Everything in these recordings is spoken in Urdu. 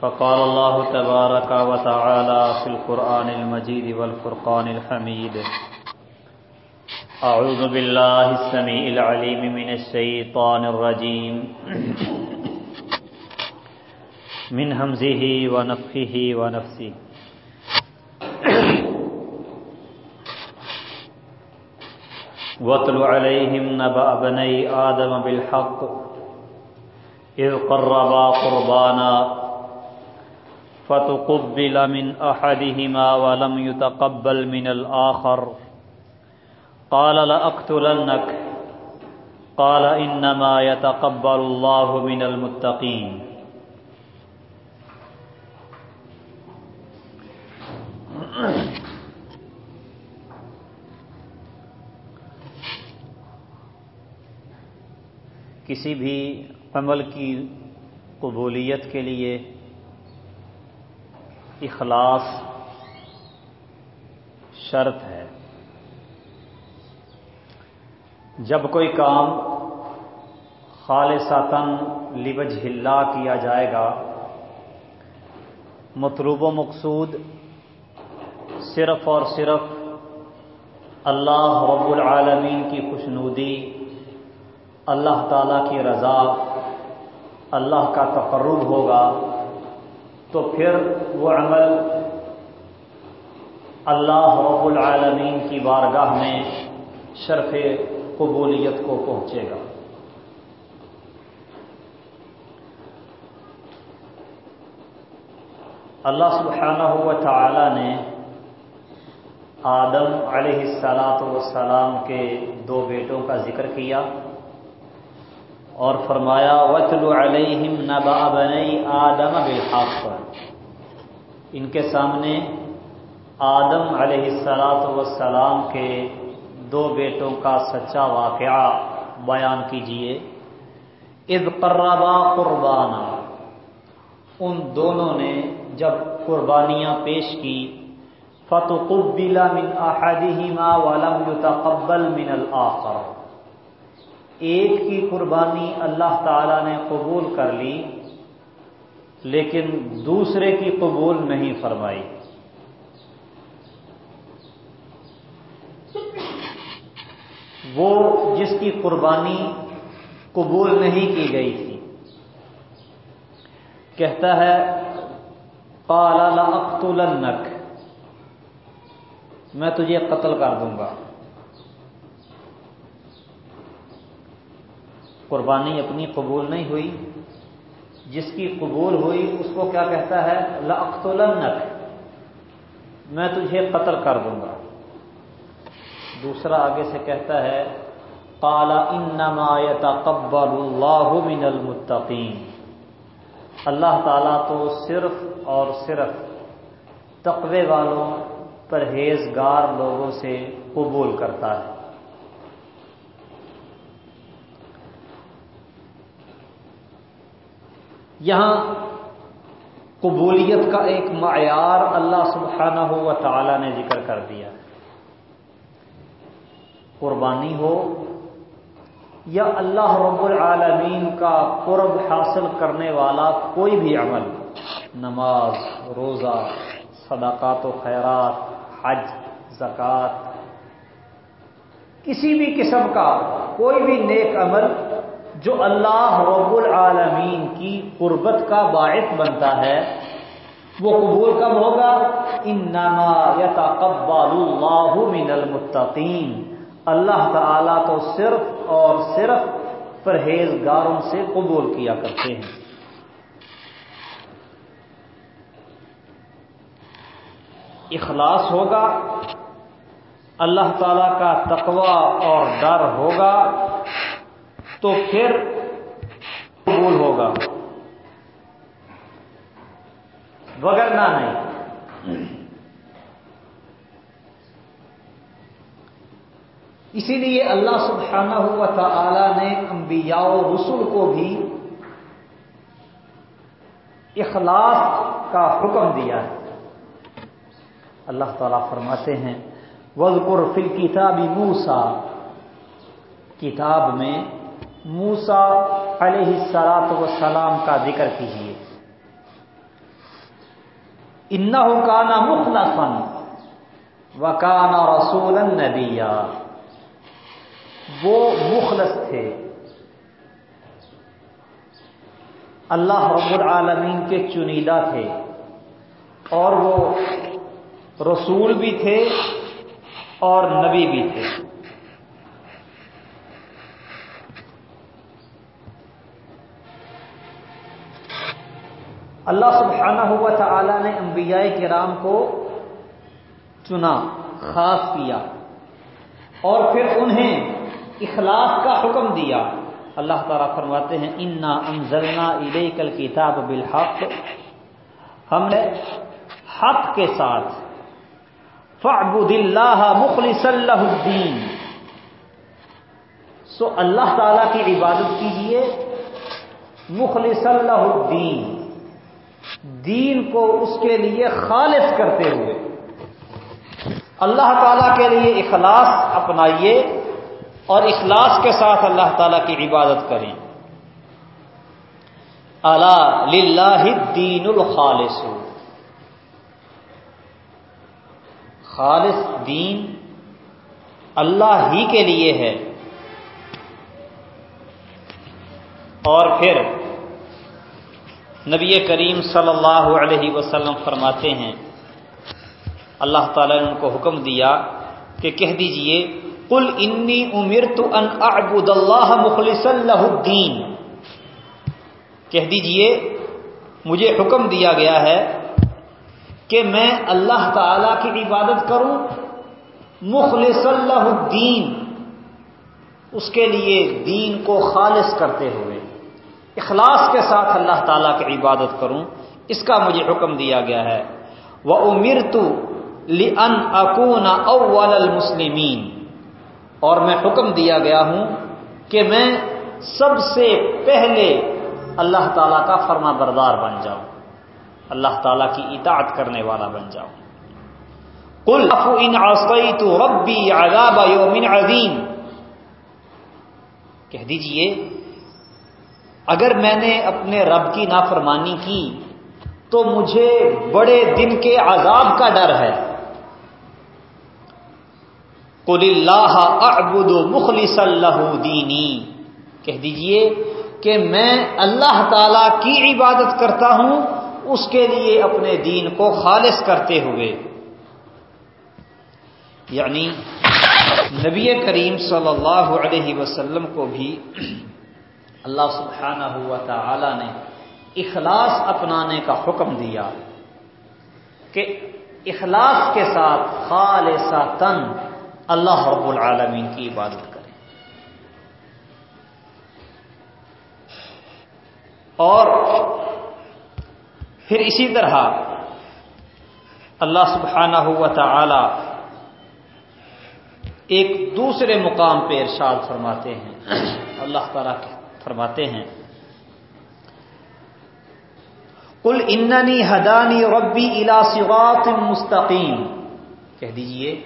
فقال الله تبارك وتعالى في القرآن المجيد والفرقان الحميد. أعوذ بالله السميع العليم من الشيطان الرجيم. من همزه ونفخه ونفسه. واتل عليهم نبأ بني آدم بالحق. إذ قربا قربانا فتقبل من أحدهما ولم يتقبل من الآخر. قال لأقتلنك. قال إنما يتقبل الله من المتقين. کسی بھی عمل کی قبولیت کے لیے اخلاص شرط ہے۔ جب کوئی کام خالصاتن لبج ہلا کیا جائے گا، مطلوب و مقصود صرف اور صرف اللہ رب العالمین کی خوشنودی، اللہ تعالی کی رضا، اللہ کا تقرب ہوگا۔ تو پھر وہ عمل اللہ رب العالمین کی بارگاہ میں شرف قبولیت کو پہنچے گا۔ اللہ سبحانہ ہوا تعالی نے آدم علیہ السلاط والسلام کے دو بیٹوں کا ذکر کیا اور فرمایا وطل علیہم نبا بنئی آدم بالحق۔ ان کے سامنے آدم علیہ السلاط وسلام کے دو بیٹوں کا سچا واقعہ بیان کیجیے اذ قربا قربانہ ان دونوں نے جب قربانیاں پیش کی، فتقبل من احدہما ولم يتقبل من الاخر ایک کی قربانی اللہ تعالی نے قبول کر لی لیکن دوسرے کی قبول نہیں فرمائی۔ وہ جس کی قربانی قبول نہیں کی گئی تھی۔ کہتا ہے، قال لاقتلنک میں تجھے قتل کر دوں گا۔ قربانی اپنی قبول نہیں ہوئی۔ جس کی قبول ہوئی، اس کو کیا کہتا ہے؟ لاقتلنک میں تجھے قتل کر دوں گا۔ دوسرا آگے سے کہتا ہے کالا انما يتقبل اللہ من المتقین اللہ تعالیٰ تو صرف اور صرف تقوی والوں، پرہیزگار لوگوں سے قبول کرتا ہے۔ یہاں قبولیت کا ایک معیار اللہ سبحانہ ہو و تعالی نے ذکر کر دیا۔ قربانی ہو یا اللہ رب العالمین کا قرب حاصل کرنے والا کوئی بھی عمل، نماز، روزہ، صدقات و خیرات، حج زکوٰۃ کسی بھی قسم کا کوئی بھی نیک عمل جو اللہ رب العالمین کی قربت کا باعث بنتا ہے، وہ قبول کب ہوگا؟ انما یتقبل اللہ من المتقین۔ اللہ تعالی تو صرف اور صرف پرہیزگاروں سے قبول کیا کرتے ہیں۔ اخلاص ہوگا، اللہ تعالی کا تقوی اور ڈر ہوگا۔ تو پھر قبول ہوگا۔ وغیرہ نہیں۔ اسی لیے اللہ سبحانہ ہوا تعالی نے انبیاء و رسول کو بھی اخلاص کا حکم دیا ہے۔ اللہ تعالیٰ فرماتے ہیں وزقر فل کتابی موسا کتاب میں موسا علیہ السلاط وسلام کا ذکر کیجیے ان کانا مخلصن و کانا رسول نبیا۔ وہ مخلص تھے۔ اللہ رب العالمین کے چنیدہ تھے۔ اور وہ رسول بھی تھے اور نبی بھی تھے۔ اللہ سبحانہ ہوا تعالی نے انبیاء کرام کو چنا خاص کیا۔ اور پھر انہیں اخلاص کا حکم دیا۔ اللہ تعالیٰ فرماتے ہیں انا انزلنا کل کتاب بالحق۔ ہم نے حق کے ساتھ فعبد اللہ مخلص اللہ الدین سو اللہ تعالی کی عبادت کیجیے مخلص اللہ الدین دین کو اس کے لیے خالص کرتے ہوئے۔ اللہ تعالی کے لیے اخلاص اپنائیے اور اخلاص کے ساتھ اللہ تعالی کی عبادت کریں۔ اللہ دین الخالص۔ خالص دین اللہ ہی کے لیے ہے۔ اور پھر نبی کریم صلی اللہ علیہ وسلم فرماتے ہیں، اللہ تعالیٰ نے ان کو حکم دیا کہ کہہ دیجیے کل انی امیر تو ان ابود اللہ مخلص اللہ الدین۔ کہہ دیجیے، مجھے حکم دیا گیا ہے کہ میں اللہ تعالی کی عبادت کروں مخلص اللہ الدین۔ اس کے لیے دین کو خالص کرتے ہوئے۔ اخلاص کے ساتھ اللہ تعالیٰ کی عبادت کروں، اس کا مجھے حکم دیا گیا ہے۔ وہ امیر تو ان اکون اول المسلمین اور میں حکم دیا گیا ہوں کہ میں سب سے پہلے اللہ تعالیٰ کا فرما بردار بن جاؤں۔ اللہ تعالیٰ کی اطاعت کرنے والا بن جاؤں۔ کل ان تو ربی عذاب یومن عظیم کہہ دیجیے اگر میں نے اپنے رب کی نافرمانی کی تو مجھے بڑے دن کے عذاب کا ڈر ہے۔ قل اللہ اعبد مخلص اللہ دینی کہہ دیجیے کہ میں اللہ تعالی کی عبادت کرتا ہوں، اس کے لیے اپنے دین کو خالص کرتے ہوئے۔ یعنی نبی کریم صلی اللہ علیہ وسلم کو بھی اللہ سبحانہ ہوا تعالی نے اخلاص اپنانے کا حکم دیا کہ اخلاص کے ساتھ خالصا تن اللہ رب العالمین کی عبادت کریں اور پھر اسی طرح اللہ سبحانہ ہوا تعالی ایک دوسرے مقام پہ ارشاد فرماتے ہیں۔ اللہ تعالیٰ کے فرماتے ہیں۔ کل اننی ہدانی ربی الا صراط مستقیم۔ کہہ دیجیے،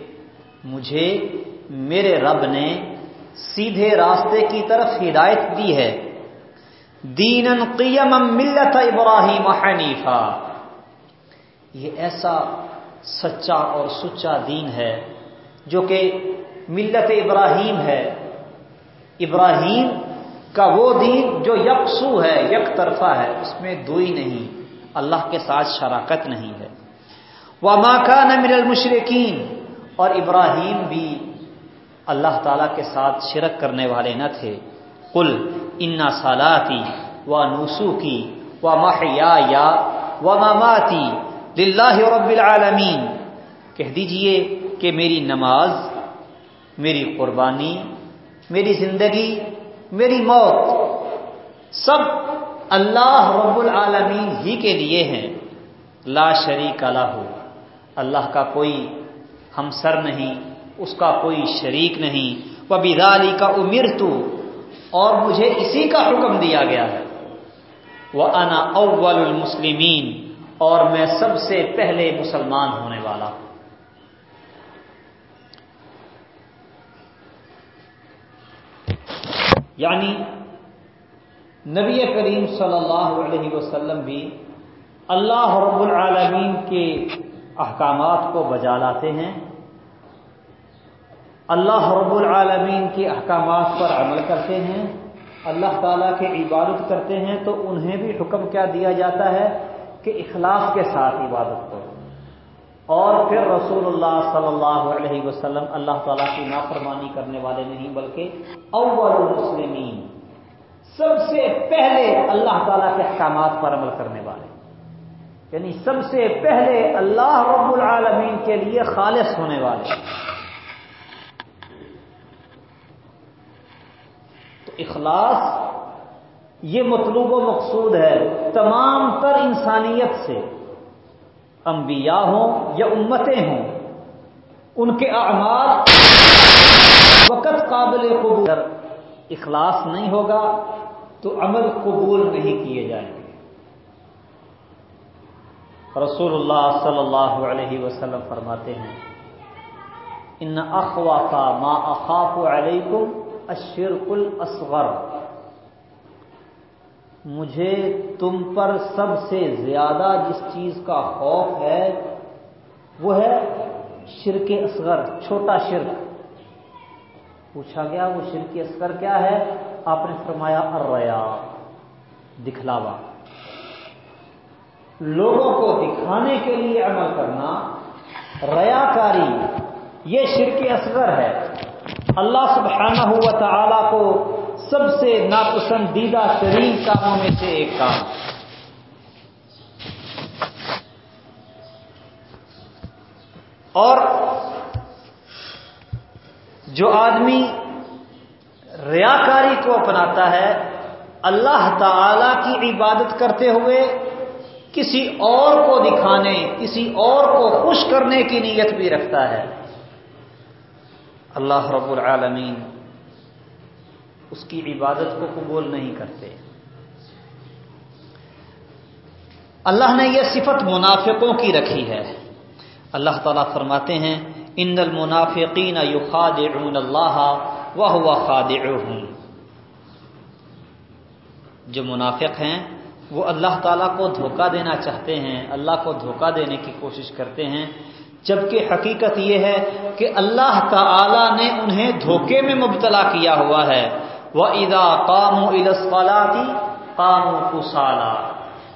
مجھے میرے رب نے سیدھے راستے کی طرف ہدایت دی ہے۔ دین قیم ملت ابراہیم حنیفہ یہ ایسا سچا اور سچا دین ہے جو کہ ملت ابراہیم ہے۔ ابراہیم کا وہ دین جو یکسو ہے، یک طرفہ ہے، اس میں دوئی نہیں، اللہ کے ساتھ شراکت نہیں ہے۔ وہ ماں کا نہ المشرقین اور ابراہیم بھی اللہ تعالی کے ساتھ شرک کرنے والے نہ تھے۔ کل انا سالاتی و نوسو کی و محیا یا و ماماتی لاہ رب العالمین کہہ دیجیے کہ میری نماز، میری قربانی، میری زندگی میری موت سب اللہ رب العالمین ہی کے لیے ہیں۔ لا شریک اللہ اللہ کا کوئی ہمسر نہیں، اس کا کوئی شریک نہیں۔ وہ بدالی کا امیر تو اور مجھے اسی کا حکم دیا گیا ہے۔ وہ انا اول المسلمین اور میں سب سے پہلے مسلمان ہونے والا۔ ہوں یعنی نبی کریم صلی اللہ علیہ وسلم بھی اللہ رب العالمین کے احکامات کو بجا لاتے ہیں۔ اللہ رب العالمین کے احکامات پر عمل کرتے ہیں۔ اللہ تعالیٰ کی عبادت کرتے ہیں تو انہیں بھی حکم کیا دیا جاتا ہے کہ اخلاص کے ساتھ عبادت کرو۔ اور پھر رسول اللہ صلی اللہ علیہ وسلم اللہ تعالیٰ کی نافرمانی کرنے والے نہیں، بلکہ اول المسلمین، سب سے پہلے اللہ تعالیٰ کے احکامات پر عمل کرنے والے۔ یعنی سب سے پہلے اللہ رب العالمین کے لیے خالص ہونے والے۔ تو اخلاص یہ مطلوب و مقصود ہے تمام تر انسانیت سے۔ انبیاء ہوں یا امتیں ہوں، ان کے اعمال وقت قابل قبول۔ اخلاص نہیں ہوگا تو عمل قبول نہیں کیے جائیں گے۔ رسول اللہ صلی اللہ علیہ وسلم فرماتے ہیں، ان اخوا کا ما اخاف علیکم الشرک الاصغر مجھے تم پر سب سے زیادہ جس چیز کا خوف ہے، وہ ہے شرک اصغر، چھوٹا شرک۔ پوچھا گیا، وہ شرک اصغر کیا ہے؟ آپ نے فرمایا اریا دکھلاوا۔ لوگوں کو دکھانے کے لیے عمل کرنا ریاکاری یہ شرک اصغر ہے۔ اللہ سبحانہ ہوا تعالی کو سب سے ناپسندیدہ ترین کاموں میں سے ایک کام۔ اور جو آدمی ریاکاری کو اپناتا ہے، اللہ تعالی کی عبادت کرتے ہوئے کسی اور کو دکھانے، کسی اور کو خوش کرنے کی نیت بھی رکھتا ہے۔ اللہ رب العالمین اس کی عبادت کو قبول نہیں کرتے۔ اللہ نے یہ صفت منافقوں کی رکھی ہے۔ اللہ تعالیٰ فرماتے ہیں، ان المنافقین یخادعون اللہ وہ خادعهم جو منافق ہیں، وہ اللہ تعالیٰ کو دھوکہ دینا چاہتے ہیں، اللہ کو دھوکہ دینے کی کوشش کرتے ہیں۔ جبکہ حقیقت یہ ہے کہ اللہ تعالی نے انہیں دھوکے میں مبتلا کیا ہوا ہے۔ وہ ادا قام الاسفالاتی قام کسالا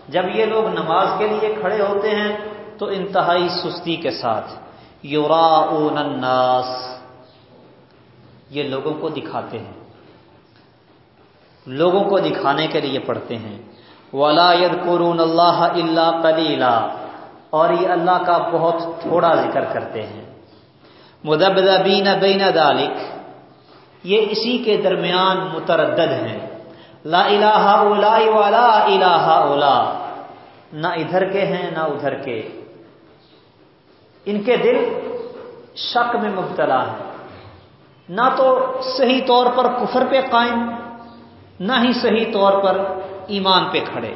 جب یہ لوگ نماز کے لیے کھڑے ہوتے ہیں، تو انتہائی سستی کے ساتھ یورا الناس۔ یہ لوگوں کو دکھاتے ہیں۔ لوگوں کو دکھانے کے لیے پڑھتے ہیں۔ ولا ید قرون اللہ اللہ کلیلہ اور یہ اللہ کا بہت تھوڑا ذکر کرتے ہیں۔ مدبدبین بین دالک یہ اسی کے درمیان متردد ہیں۔ لا الہ اولا ولا الہ اولا۔ نہ ادھر کے ہیں، نہ ادھر کے۔ ان کے دل شک میں مبتلا ہے نہ تو صحیح طور پر کفر پہ قائم، نہ ہی صحیح طور پر ایمان پہ کھڑے۔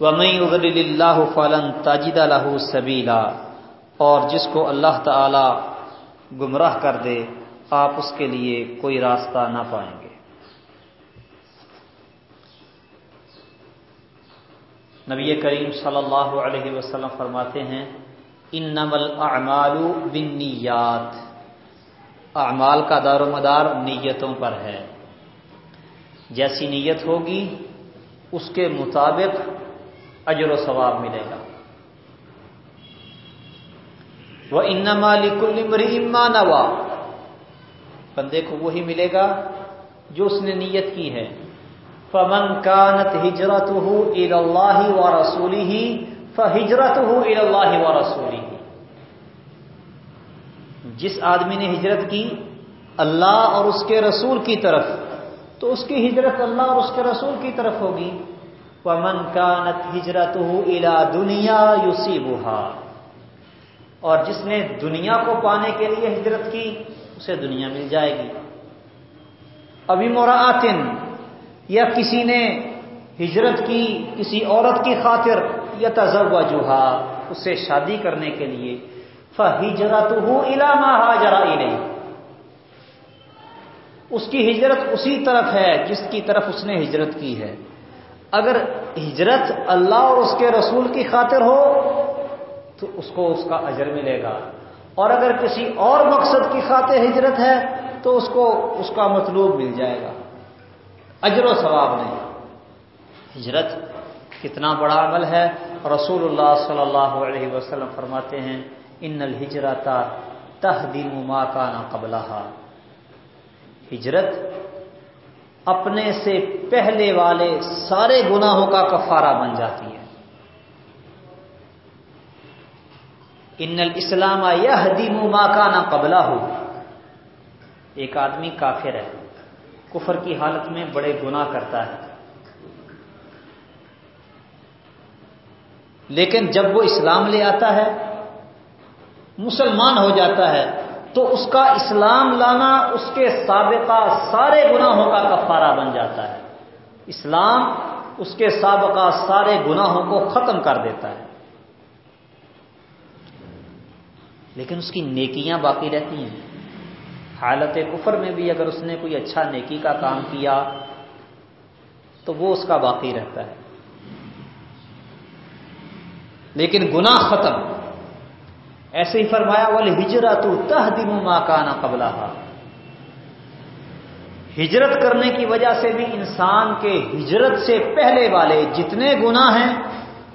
ومئی ادل اللہ فلن تاجد الح سبیلا اور جس کو اللہ تعالی گمراہ کر دے آپ اس کے لیے کوئی راستہ نہ پائیں گے۔ نبی کریم صلی اللہ علیہ وسلم فرماتے ہیں ان نمل اعمال بنیات اعمال کا دار و مدار نیتوں پر ہے۔ جیسی نیت ہوگی، اس کے مطابق اجر و ثواب ملے گا۔ وہ انما لکل اما نوا بندے کو وہی ملے گا جو اس نے نیت کی ہے۔ فمن کانت ہجرت ہو عید اللہ و رسولی ہی فجرت ہو عید اللہ و رسولی جس آدمی نے ہجرت کی اللہ اور اس کے رسول کی طرف، تو اس کی ہجرت اللہ اور اس کے رسول کی طرف ہوگی۔ پمن کانت ہجرت ہو الا دنیا یوسی اور جس نے دنیا کو پانے کے لیے ہجرت کی اسے دنیا مل جائے گی۔ ابھی موراتن یا کسی نے ہجرت کی، کسی عورت کی خاطر یا تذب جوہا اس سے شادی کرنے کے لیے۔ فجرت ہو علامہ حاجرا نہیں اس کی ہجرت اسی طرف ہے جس کی طرف اس نے ہجرت کی ہے۔ اگر ہجرت اللہ اور اس کے رسول کی خاطر ہو، تو اس کو اس کا اجر ملے گا۔ اور اگر کسی اور مقصد کی خاطر ہجرت ہے تو اس کو اس کا مطلوب مل جائے گا۔ اجر و ثواب نہیں۔ ہجرت کتنا بڑا عمل ہے۔ رسول اللہ صلی اللہ علیہ وسلم فرماتے ہیں، ان الحجرت تہدیم ما کا نا قبلہ ہجرت اپنے سے پہلے والے سارے گناہوں کا کفارہ بن جاتی ہے۔ ان الاسلام یہ ما کا نا قبلہ۔ ہو ایک آدمی کافر ہے، کفر کی حالت میں بڑے گناہ کرتا ہے۔ لیکن جب وہ اسلام لے آتا ہے، مسلمان ہو جاتا ہے، تو اس کا اسلام لانا، اس کے سابقہ سارے گناہوں کا کفارہ بن جاتا ہے۔ اسلام اس کے سابقہ سارے گناہوں کو ختم کر دیتا ہے۔ لیکن اس کی نیکیاں باقی رہتی ہیں۔ حالت کفر میں بھی اگر اس نے کوئی اچھا نیکی کا کام کیا، تو وہ اس کا باقی رہتا ہے۔ لیکن گناہ ختم۔ ایسے ہی فرمایا والے ہجرت تہ دم ماں کا نا قبلہ ہجرت کرنے کی وجہ سے بھی انسان کے ہجرت سے پہلے والے جتنے گناہ ہیں،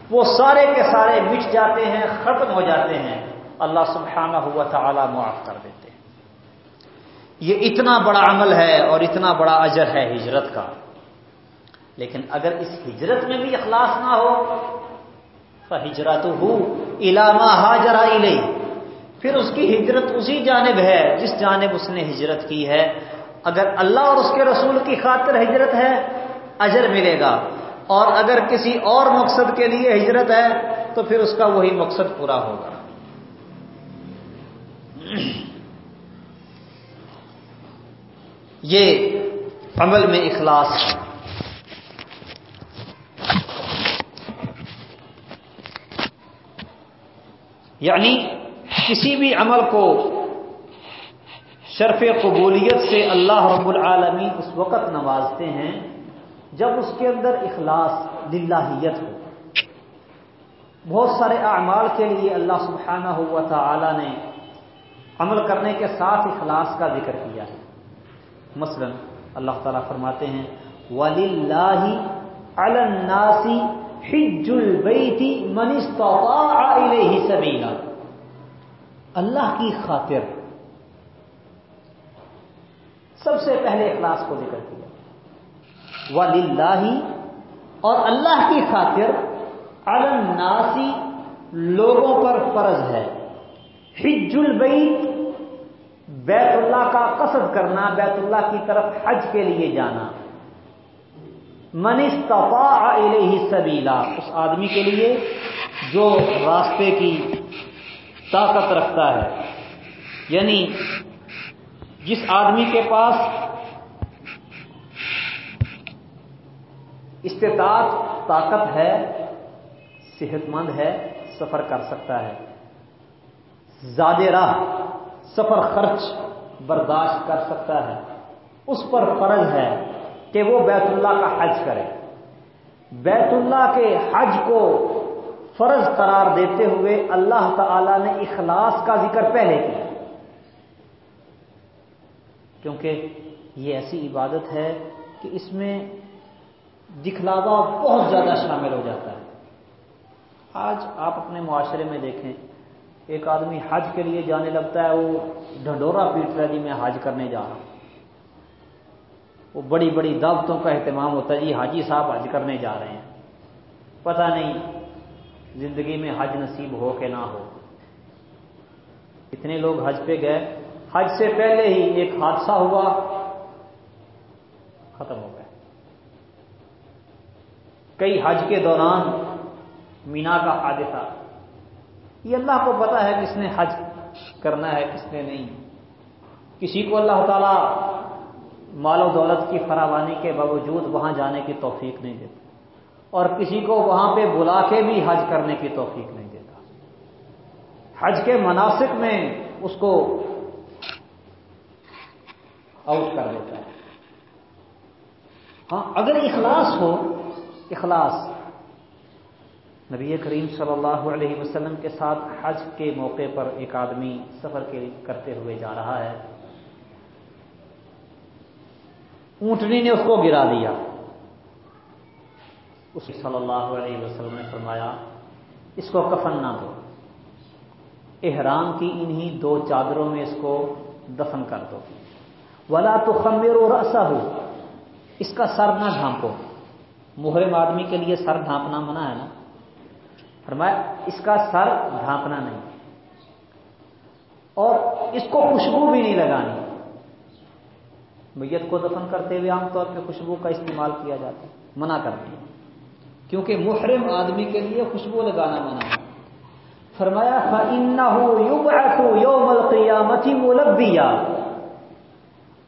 وہ سارے کے سارے مٹ جاتے ہیں، ختم ہو جاتے ہیں۔ اللہ سبحانہ ہوا تعالی معاف کر دیتے ہیں۔ یہ اتنا بڑا عمل ہے اور اتنا بڑا اجر ہے ہجرت کا۔ لیکن اگر اس ہجرت میں بھی اخلاص نہ ہو ہجرت ہو علامہ حاجرا علیہ پھر اس کی ہجرت اسی جانب ہے جس جانب اس نے ہجرت کی ہے۔ اگر اللہ اور اس کے رسول کی خاطر ہجرت ہے، اجر ملے گا۔ اور اگر کسی اور مقصد کے لیے ہجرت ہے، تو پھر اس کا وہی مقصد پورا ہوگا۔ یہ عمل میں اخلاص ہے۔ یعنی کسی بھی عمل کو شرف قبولیت سے اللہ رب العالمین اس وقت نوازتے ہیں جب اس کے اندر اخلاص للہیت ہو۔ بہت سارے اعمال کے لیے اللہ سبحانہ ہوا تعالی نے عمل کرنے کے ساتھ اخلاص کا ذکر کیا ہے۔ مثلا اللہ تعالیٰ فرماتے ہیں ولی اللہ الناسی حج البیتی من استطاع الیہ سبیلا اللہ کی خاطر سب سے پہلے اخلاص کو ذکر کیا۔ وللہ اور اللہ کی خاطر الناسی لوگوں پر فرض ہے۔ حج البیت، بیت اللہ کا قصد کرنا، بیت اللہ کی طرف حج کے لیے جانا۔ منستفا الیہ سبیلا، اس آدمی کے لیے جو راستے کی طاقت رکھتا ہے۔ یعنی جس آدمی کے پاس استطاعت، طاقت ہے، صحت مند ہے، سفر کر سکتا ہے۔ زیادہ راہ، سفر خرچ برداشت کر سکتا ہے۔ اس پر فرض ہے کہ وہ بیت اللہ کا حج کرے۔ بیت اللہ کے حج کو فرض قرار دیتے ہوئے اللہ تعالی نے اخلاص کا ذکر پہلے کیا۔ کیونکہ یہ ایسی عبادت ہے کہ اس میں دکھلاوا بہت زیادہ شامل ہو جاتا ہے۔ آج آپ اپنے معاشرے میں دیکھیں ایک آدمی حج کے لیے جانے لگتا ہے، وہ ڈھنڈورا پیٹ رہا جی میں حج کرنے جا رہا ہوں وہ بڑی بڑی دعوتوں کا اہتمام ہوتا ہے جی حاجی صاحب حج کرنے جا رہے ہیں۔ پتہ نہیں زندگی میں حج نصیب ہو کہ نہ ہو۔ اتنے لوگ حج پہ گئے۔ حج سے پہلے ہی ایک حادثہ ہوا، ختم ہو گیا۔ کئی حج کے دوران مینا کا حادثہ۔ یہ اللہ کو پتا ہے کس نے حج کرنا ہے، کس نے نہیں۔ کسی کو اللہ تعالی مال و دولت کی فراوانی کے باوجود وہاں جانے کی توفیق نہیں دیتا۔ اور کسی کو وہاں پہ بلا کے بھی حج کرنے کی توفیق نہیں دیتا۔ حج کے مناسب میں اس کو آؤٹ کر دیتا ہے۔ ہاں اگر اخلاص ہو، اخلاص نبی کریم صلی اللہ علیہ وسلم کے ساتھ حج کے موقع پر ایک آدمی سفر کے کرتے ہوئے جا رہا ہے۔ اونٹنی نے اس کو گرا دیا۔ اس صلی اللہ علیہ وسلم نے فرمایا، اس کو کفن نہ دو۔ احرام کی انہی دو چادروں میں اس کو دفن کر دو۔ ولا تو خمیر اور ایسا ہو اس کا سر نہ ڈھانپو۔ محرم آدمی کے لیے سر ڈھانپنا منع ہے نا۔ فرمایا، اس کا سر ڈھانپنا نہیں۔ اور اس کو خوشبو بھی نہیں لگانی۔ میت کو دفن کرتے ہوئے عام طور پہ خوشبو کا استعمال کیا جاتا ہے، منع کر دیا کیونکہ محرم آدمی کے لیے خوشبو لگانا منع ہے۔ فرمایا یوم ملبیا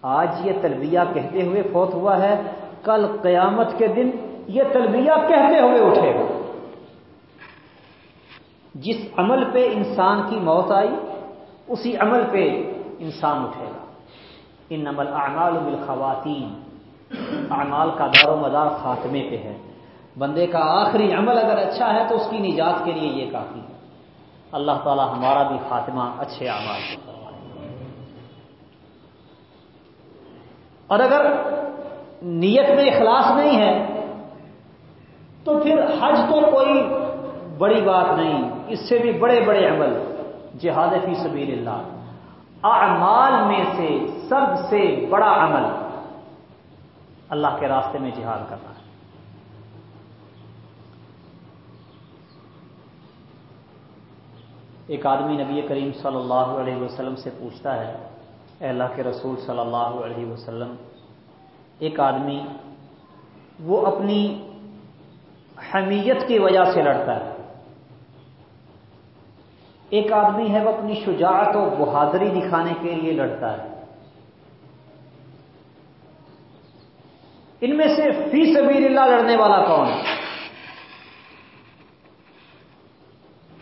آج یہ تلبیہ کہتے ہوئے فوت ہوا ہے، کل قیامت کے دن یہ تلبیہ کہتے ہوئے اٹھے۔ گا جس عمل پہ انسان کی موت آئی، اسی عمل پہ انسان اٹھے گا۔ ان نمل اعمال بالخواتین۔ اعمال کا دار و مدار خاتمے پہ ہے۔ بندے کا آخری عمل اگر اچھا ہے تو اس کی نجات کے لیے یہ کافی ہے۔ اللہ تعالی ہمارا بھی خاتمہ اچھے اعمال سے اور اگر نیت میں اخلاص نہیں ہے، تو پھر حج تو کوئی بڑی بات نہیں، اس سے بھی بڑے بڑے عمل، جہاد فی سبیل اللہ اعمال میں سے سب سے بڑا عمل اللہ کے راستے میں جہاد کرنا ہے۔ ایک آدمی نبی کریم صلی اللہ علیہ وسلم سے پوچھتا ہے، اے اللہ کے رسول صلی اللہ علیہ وسلم، ایک آدمی وہ اپنی حمیت کی وجہ سے لڑتا ہے۔ ایک آدمی ہے وہ اپنی شجاعت و بہادری دکھانے کے لیے لڑتا ہے۔ ان میں سے فی سبیل اللہ لڑنے والا کون ہے؟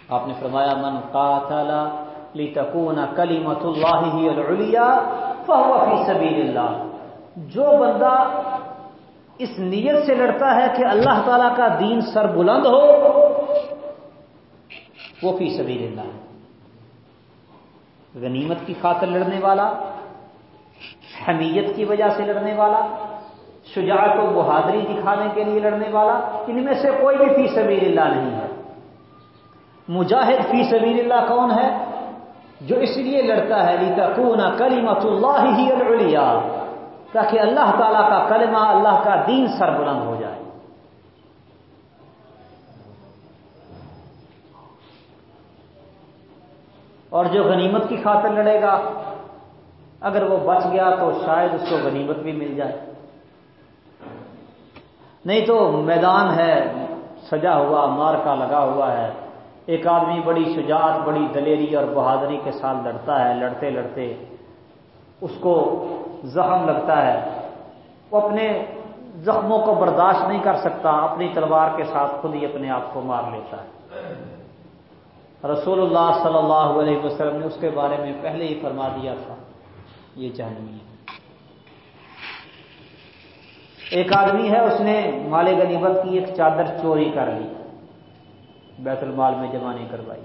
آپ نے فرمایا، من قاتل لتكون کلیمت اللہ ہی العلیہ فهو فی سبیل اللہ. جو بندہ اس نیت سے لڑتا ہے کہ اللہ تعالی کا دین سر بلند ہو وہ فی سبیل اللہ ہے۔ غنیمت کی خاطر لڑنے والا، حمیت کی وجہ سے لڑنے والا، شجاعت و بہادری دکھانے کے لیے لڑنے والا، ان میں سے کوئی بھی فی سبیل اللہ نہیں ہے۔ مجاہد فی سبیل اللہ کون ہے؟ جو اس لیے لڑتا ہے لیتا کون کلیمت اللہ ہی العلیہ تاکہ اللہ تعالیٰ کا کلمہ، اللہ کا دین سر بلند ہو جائے۔ اور جو غنیمت کی خاطر لڑے گا، اگر وہ بچ گیا تو شاید اس کو غنیمت بھی مل جائے۔ نہیں تو میدان ہے، سجا ہوا، مار کا لگا ہوا ہے۔ ایک آدمی بڑی شجاعت، بڑی دلیری اور بہادری کے ساتھ لڑتا ہے، لڑتے لڑتے اس کو زخم لگتا ہے۔ وہ اپنے زخموں کو برداشت نہیں کر سکتا، اپنی تلوار کے ساتھ خود ہی اپنے آپ کو مار لیتا ہے۔ رسول اللہ صلی اللہ علیہ وسلم نے اس کے بارے میں پہلے ہی فرما دیا تھا۔ یہ جہنمی ہے۔ ایک آدمی ہے، اس نے مال غنیمت کی ایک چادر چوری کر لی۔ بیت المال میں جمع نہیں کروائی۔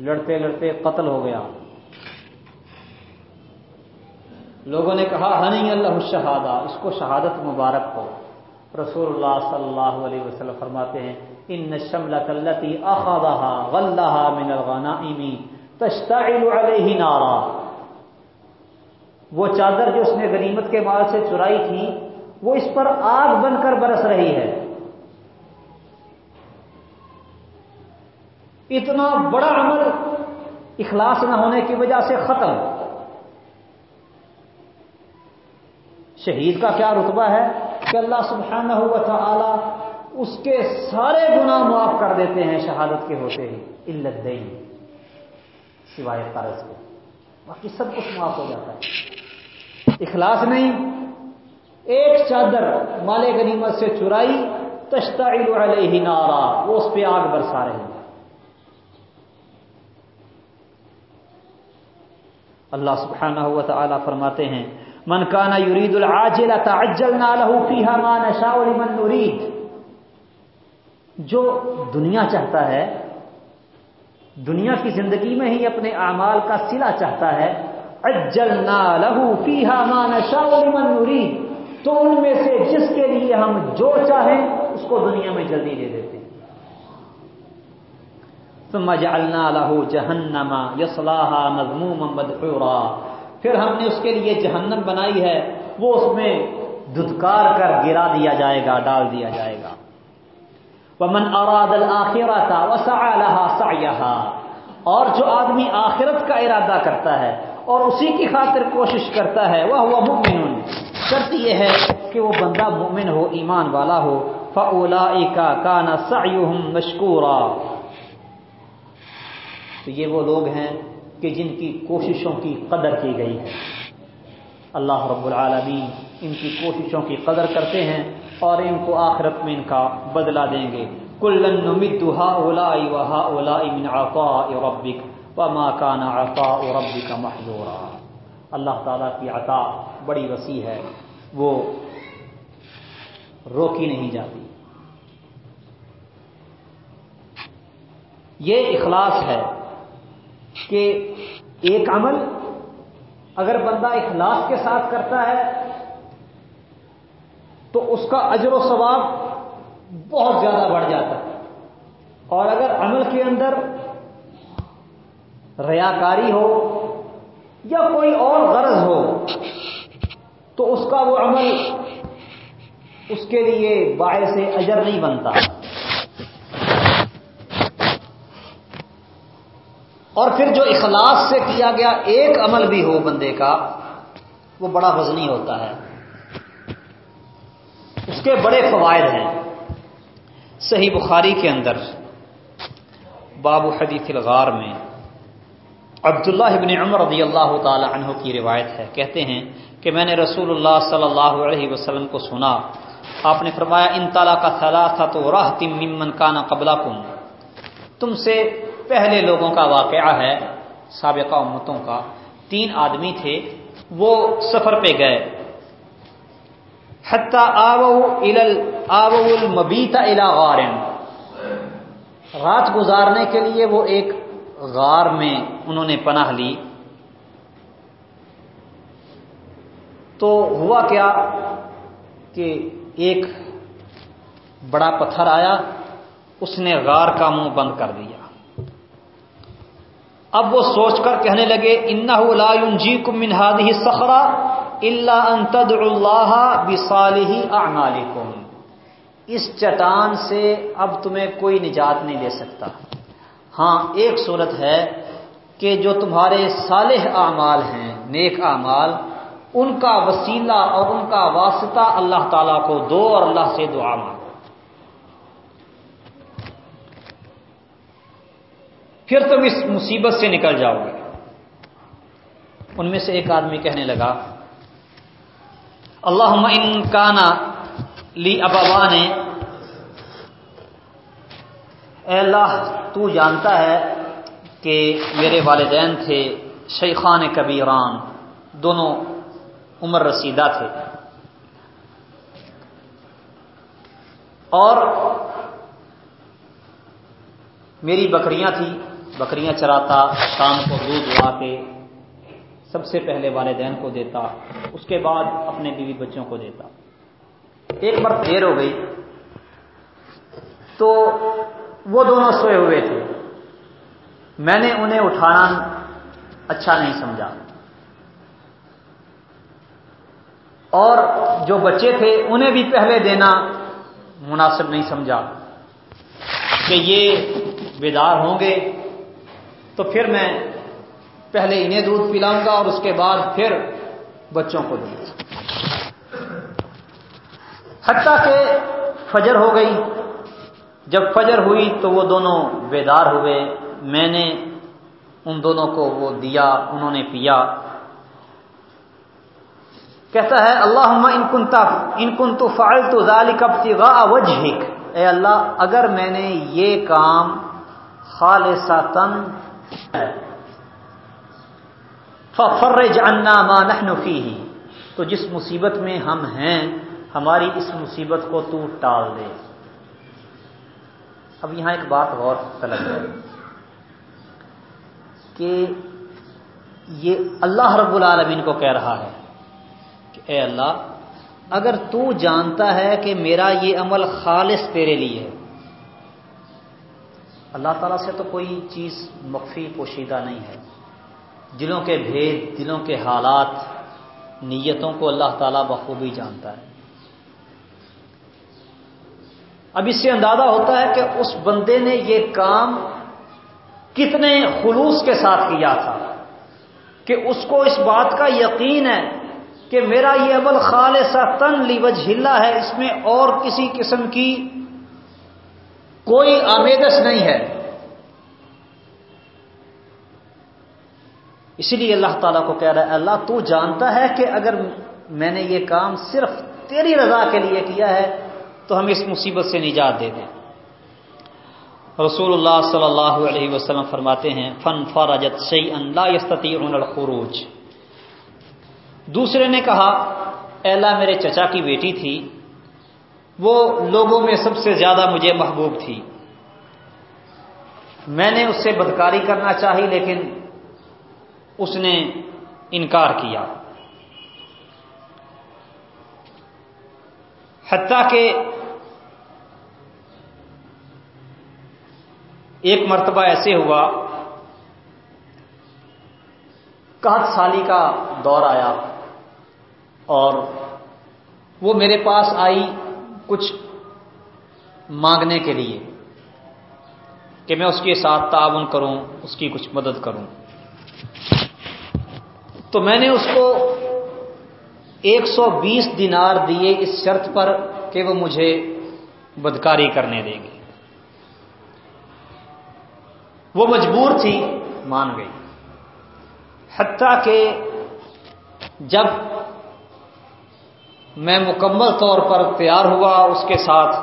لڑتے لڑتے قتل ہو گیا۔ لوگوں نے کہا، ہنی اللہ شہادہ اس کو شہادت مبارک ہو۔ رسول اللہ صلی اللہ علیہ وسلم فرماتے ہیں ان شملت التي اخذها غلها من الغنائم تشتعل عليه نارا۔ وہ چادر جو اس نے غنیمت کے مال سے چرائی تھی، وہ اس پر آگ بن کر برس رہی ہے۔ اتنا بڑا عمل اخلاص نہ ہونے کی وجہ سے ختم۔ شہید کا کیا رتبہ ہے کہ اللہ سبحانہ ہوا تھا اس کے سارے گناہ معاف کر دیتے ہیں شہادت کے ہوتے ہی علت دئی سوائے قرض کے باقی سب کچھ معاف ہو جاتا ہے۔ اخلاص نہیں، ایک چادر مال غنیمت سے چرائی تشتا علیہ نارا، وہ اس پہ آگ برسا رہے ہیں۔ اللہ سبحانہ ہوا تعالی فرماتے ہیں، من کانا یرید العاجل تعجلنا له فيها ما نشاء لمن نريد جو دنیا چاہتا ہے، دنیا کی زندگی میں ہی اپنے اعمال کا سلا چاہتا ہے اجلنا لہو فیہا ما نشاء لمن نرید۔ تو ان میں سے جس کے لیے ہم جو چاہیں، اس کو دنیا میں جلدی دے دیتے ہیں۔ ثم جعلنا له جہنما یصلاها مذموما مدحورا۔ پھر ہم نے اس کے لیے جہنم بنائی ہے، وہ اس میں دھتکار کر گرا دیا جائے گا، ڈال دیا جائے گا۔ ومن اراد الاخرة وسعى لها سعيها۔ اور جو آدمی آخرت کا ارادہ کرتا ہے اور اسی کی خاطر کوشش کرتا ہے وہ ہوا مؤمن۔ شرط یہ ہے کہ وہ بندہ مؤمن ہو، ایمان والا ہو۔ فولا کا کانا سعیہم مشکورا۔ تو یہ وہ لوگ ہیں کہ جن کی کوششوں کی قدر کی گئی ہے۔ اللہ رب العالمین ان کی کوششوں کی قدر کرتے ہیں۔ اور ان کو آخرت میں ان کا بدلہ دیں گے۔ کلن نمد هؤلاء وهؤلاء من عطاء ربك وما كان عطاء ربك محظورا۔ اللہ تعالیٰ کی عطا بڑی وسیع ہے، وہ روکی نہیں جاتی۔ یہ اخلاص ہے کہ ایک عمل اگر بندہ اخلاص کے ساتھ کرتا ہے تو اس کا اجر و ثواب بہت زیادہ بڑھ جاتا ہے۔ اور اگر عمل کے اندر ریاکاری ہو یا کوئی اور غرض ہو، تو اس کا وہ عمل اس کے لیے باعث اجر نہیں بنتا۔ اور پھر جو اخلاص سے کیا گیا، ایک عمل بھی ہو بندے کا، وہ بڑا وزنی ہوتا ہے۔ اس کے بڑے فوائد ہیں۔ صحیح بخاری کے اندر باب حدیث الغار میں عبداللہ ابن عمر رضی اللہ تعالی عنہ کی روایت ہے۔ کہتے ہیں کہ میں نے رسول اللہ صلی اللہ علیہ وسلم کو سنا، آپ نے فرمایا، ان تعالیٰ کا تھلا تھا تو راہ تم ممن کانا قبلا تم سے پہلے لوگوں کا واقعہ ہے، سابقہ امتوں کا۔ تین آدمی تھے، وہ سفر پہ گئے۔ حتیٰ آو المبیتا الا غارن رات گزارنے کے لیے وہ ایک غار میں انہوں نے پناہ لی. تو ہوا کیا کہ ایک بڑا پتھر آیا، اس نے غار کا منہ بند کر دیا۔ اب وہ سوچ کر کہنے لگے انا جی کم منہاد ہی سخرا اللہ انتد اللہ بسالح اعمالکم۔ اس چٹان سے اب تمہیں کوئی نجات نہیں دے سکتا۔ ہاں ایک صورت ہے کہ جو تمہارے صالح اعمال ہیں، نیک اعمال، ان کا وسیلہ اور ان کا واسطہ اللہ تعالیٰ کو دو اور اللہ سے دعا مانگو۔ پھر تم اس مصیبت سے نکل جاؤ گے۔ ان میں سے ایک آدمی کہنے لگا اللہ ان کانا لی ابابا نے اے اللہ، تو جانتا ہے کہ میرے والدین تھے، شیخان کبیران، دونوں عمر رسیدہ تھے۔ اور میری بکریاں تھیں، بکریاں چراتا، شام کو دودھ لا کے سب سے پہلے والدین کو دیتا، اس کے بعد اپنے بیوی بچوں کو دیتا۔ ایک بار دیر ہو گئی، تو وہ دونوں سوئے ہوئے تھے۔ میں نے انہیں اٹھانا اچھا نہیں سمجھا۔ اور جو بچے تھے، انہیں بھی پہلے دینا مناسب نہیں سمجھا کہ یہ بیدار ہوں گے۔ تو پھر میں پہلے انہیں دودھ پلاؤں گا اور اس کے بعد پھر بچوں کو دوں گا۔ حتیٰ کہ فجر ہو گئی۔ جب فجر ہوئی تو وہ دونوں بیدار ہوئے میں نے ان دونوں کو وہ دیا، انہوں نے پیا۔ کہتا ہے اللہ ان کن ان کن تو فائل تو ذالک وجہک۔ اے اللہ، اگر میں نے یہ کام خالصتاً فرج عنا ما نحن فيه۔ تو جس مصیبت میں ہم ہیں، ہماری اس مصیبت کو تو ٹال دے۔ اب یہاں ایک بات غور طلب ہے کہ یہ اللہ رب العالمین کو کہہ رہا ہے کہ اے اللہ، اگر تو جانتا ہے کہ میرا یہ عمل خالص تیرے لیے ہے، اللہ تعالیٰ سے تو کوئی چیز مخفی پوشیدہ نہیں ہے۔ دلوں کے بھید، دلوں کے حالات، نیتوں کو اللہ تعالیٰ بخوبی جانتا ہے۔ اب اس سے اندازہ ہوتا ہے کہ اس بندے نے یہ کام کتنے خلوص کے ساتھ کیا تھا کہ اس کو اس بات کا یقین ہے کہ میرا یہ عمل خالصہ تن لی وجہ ہے، اس میں اور کسی قسم کی کوئی آمیدش نہیں ہے۔ اسی لیے اللہ تعالیٰ کو کہہ رہا ہے، اللہ تو جانتا ہے کہ اگر میں نے یہ کام صرف تیری رضا کے لیے کیا ہے، تو ہم اس مصیبت سے نجات دے دیں۔ رسول اللہ صلی اللہ علیہ وسلم فرماتے ہیں، فن فارجت سی اللہ یستتی الخروج۔ دوسرے نے کہا اللہ میرے چچا کی بیٹی تھی، وہ لوگوں میں سب سے زیادہ مجھے محبوب تھی۔ میں نے اس سے بدکاری کرنا چاہی، لیکن اس نے انکار کیا۔ حتیٰ کہ ایک مرتبہ ایسے ہوا، کہت سالی کا دور آیا اور وہ میرے پاس آئی کچھ مانگنے کے لیے کہ میں اس کے ساتھ تعاون کروں، اس کی کچھ مدد کروں۔ تو میں نے اس کو ایک سو بیس دینار دیے اس شرط پر کہ وہ مجھے بدکاری کرنے دیں گے وہ مجبور تھی، مان گئی۔ حتیٰ کہ جب میں مکمل طور پر تیار ہوا اس کے ساتھ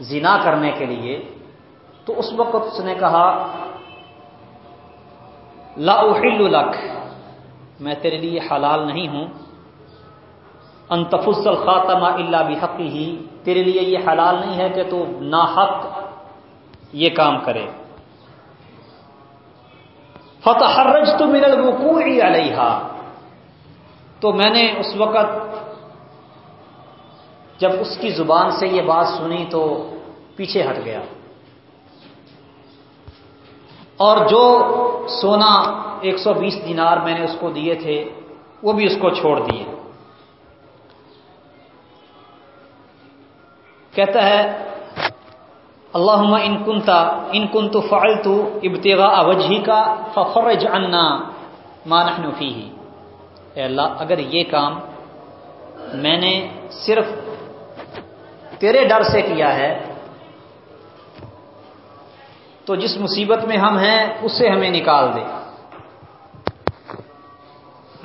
زنا کرنے کے لیے، تو اس وقت اس نے کہا لا احل لک، میں تیرے لیے حلال نہیں ہوں۔ انتفس الخاتمہ اللہ بحقی ہی تیرے لیے یہ حلال نہیں ہے کہ تو ناحق یہ کام کرے۔ فتح رج تو میرے الوقوع علیہ تو میں نے اس وقت جب اس کی زبان سے یہ بات سنی تو پیچھے ہٹ گیا۔ اور جو سونا ایک سو بیس دینار میں نے اس کو دیے تھے، وہ بھی اس کو چھوڑ دیے۔ کہتا ہے اللہ ان کنتا ان کن تو فعل تو ابتغا اوجھی کا فخرج انا مانح فی اے اللہ، اگر یہ کام میں نے صرف تیرے ڈر سے کیا ہے تو جس مصیبت میں ہم ہیں اس سے ہمیں نکال دے۔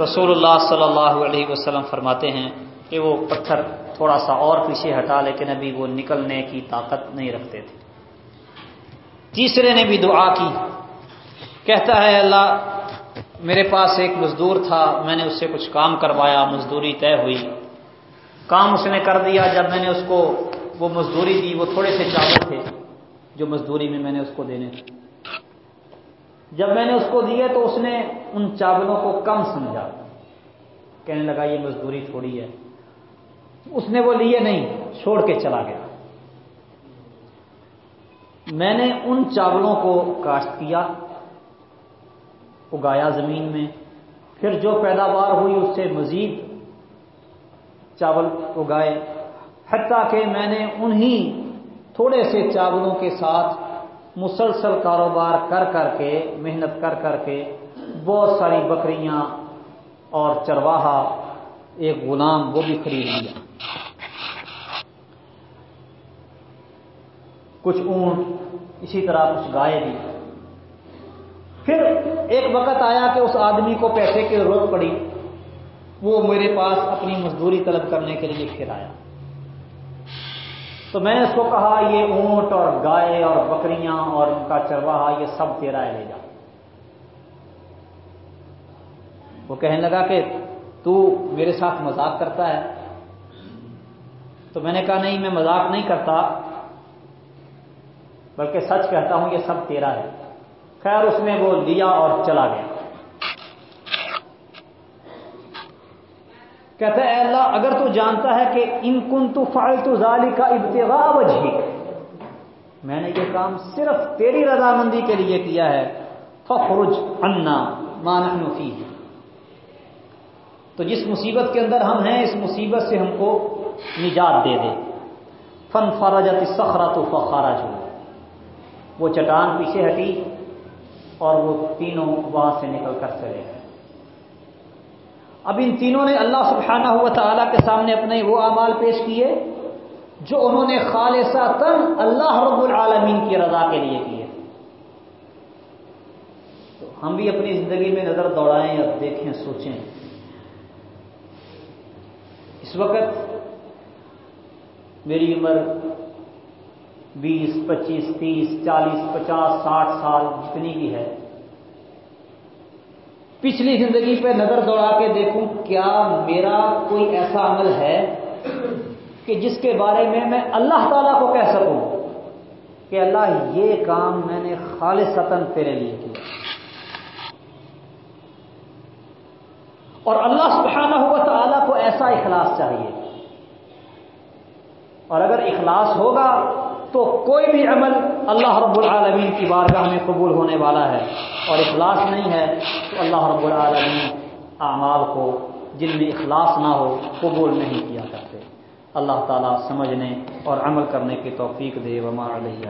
رسول اللہ صلی اللہ علیہ وسلم فرماتے ہیں کہ وہ پتھر تھوڑا سا اور پیچھے ہٹا، لیکن ابھی وہ نکلنے کی طاقت نہیں رکھتے تھے۔ تیسرے نے بھی دعا کی۔ کہتا ہے، اللہ، میرے پاس ایک مزدور تھا، میں نے اس سے کچھ کام کروایا، مزدوری طے ہوئی۔ کام اس نے کر دیا، جب میں نے اس کو وہ مزدوری دی، وہ تھوڑے سے چاول تھے۔ جو مزدوری میں میں نے اس کو دینے تھے۔ جب میں نے اس کو دیے تو اس نے ان چاولوں کو کم سمجھا۔ کہنے لگا، یہ مزدوری تھوڑی ہے۔ اس نے وہ لیے نہیں، چھوڑ کے چلا گیا۔ میں نے ان چاولوں کو کاشت کیا، اگایا زمین میں۔ پھر جو پیداوار ہوئی، اس سے مزید چاول اگائے۔ حتیٰ کہ میں نے انہی تھوڑے سے چاولوں کے ساتھ مسلسل کاروبار کر کر کے، محنت کر کر کے بہت ساری بکریاں اور چرواہا، ایک غلام وہ بھی خرید لیا۔ کچھ اونٹ اسی طرح، کچھ گائے بھی۔ پھر ایک وقت آیا کہ اس آدمی کو پیسے کی ضرورت پڑی۔ وہ میرے پاس اپنی مزدوری طلب کرنے کے لیے پھر آیا۔ تو میں نے اس کو کہا، یہ اونٹ اور گائے اور بکریاں اور ان کا چرواہا، یہ سب تیرا ہے، لے جا۔ وہ کہنے لگا کہ تو میرے ساتھ مذاق کرتا ہے۔ تو میں نے کہا، نہیں، میں مذاق نہیں کرتا، بلکہ سچ کہتا ہوں، یہ سب تیرا ہے۔ خیر، اس نے وہ لیا اور چلا گیا۔ کہتا ہے اللہ، اگر تو جانتا ہے کہ ان کن تو فالتو ظالی کا ابتغا وجہ میں نے یہ کام صرف تیری رضامندی کے لیے کیا ہے، فخرج انا مان فی تو جس مصیبت کے اندر ہم ہیں، اس مصیبت سے ہم کو نجات دے دے۔ فن فرجت سخرا تو فخارا جو وہ چٹان پیچھے ہٹی اور وہ تینوں وہاں سے نکل کر چلے گئے۔ اب ان تینوں نے اللہ سبحانہ ہوا تعالیٰ کے سامنے اپنے وہ اعمال پیش کیے جو انہوں نے خالصہ تن اللہ رب العالمین کی رضا کے لیے کیے۔ تو ہم بھی اپنی زندگی میں نظر دوڑائیں اور دیکھیں، سوچیں۔ اس وقت میری عمر بیس، پچیس، تیس، چالیس، پچاس، ساٹھ سال جتنی بھی ہے پچھلی زندگی پہ نظر دوڑا کے دیکھوں کیا میرا کوئی ایسا عمل ہے کہ جس کے بارے میں میں اللہ تعالیٰ کو کہہ سکوں کہ اللہ یہ کام میں نے خالص تیرے لیے کیا۔ اور اللہ سبحانہ ہوا تعالیٰ کو ایسا اخلاص چاہیے۔ اور اگر اخلاص ہوگا تو کوئی بھی عمل اللہ رب العالمین کی بارگاہ میں قبول ہونے والا ہے اور اخلاص نہیں ہے تو اللہ رب العالمین اعمال کو جن میں اخلاص نہ ہو قبول نہیں کیا کرتے۔ اللہ تعالیٰ سمجھنے اور عمل کرنے کی توفیق دے۔ وما علیہ